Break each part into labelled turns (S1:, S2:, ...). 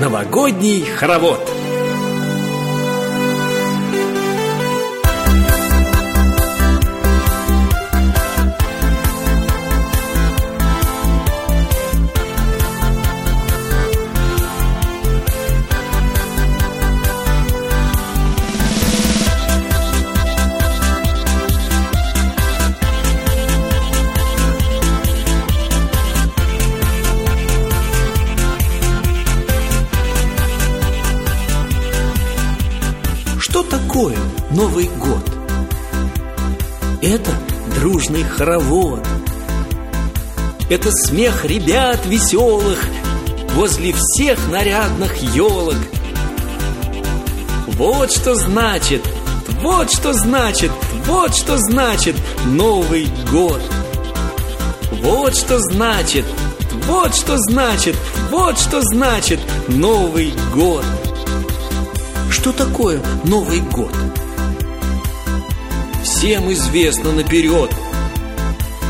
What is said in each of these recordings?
S1: Новогодний хоровод
S2: такое Новый год? Это дружный хоровод. Это смех ребят веселых Возле всех нарядных елок. Вот что значит, вот что значит, вот что значит Новый год. Вот что значит, вот что значит, вот что значит Новый год что такое Новый год? Всем известно наперед.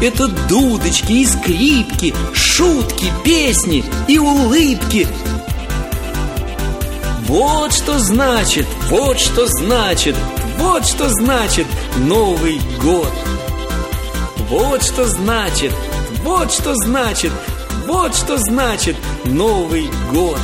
S2: Это дудочки и скрипки, шутки, песни и улыбки. Вот что значит, вот что значит, вот что значит Новый год. Вот что значит, вот что значит, вот что значит Новый год.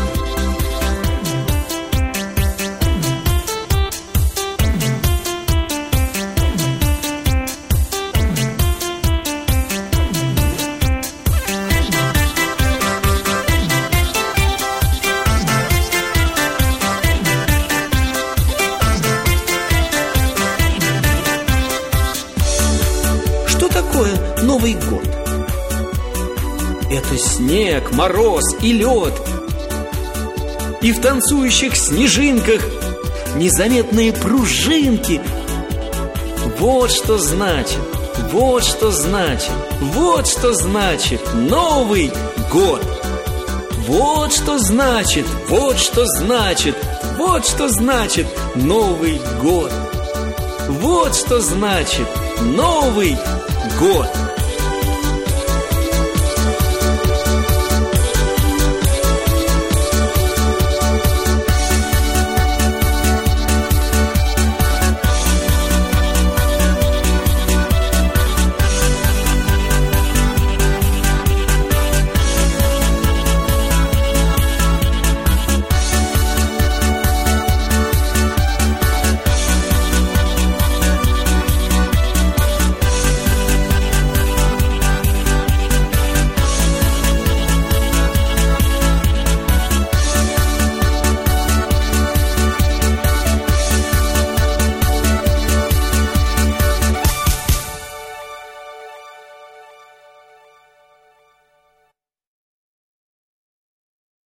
S2: Такое Новый год? Это снег, мороз и лед. И в танцующих снежинках Незаметные пружинки. Вот что значит, вот что значит Вот что значит Новый год. Вот что значит, вот что значит Вот что значит Новый год. Вот что значит Новый год.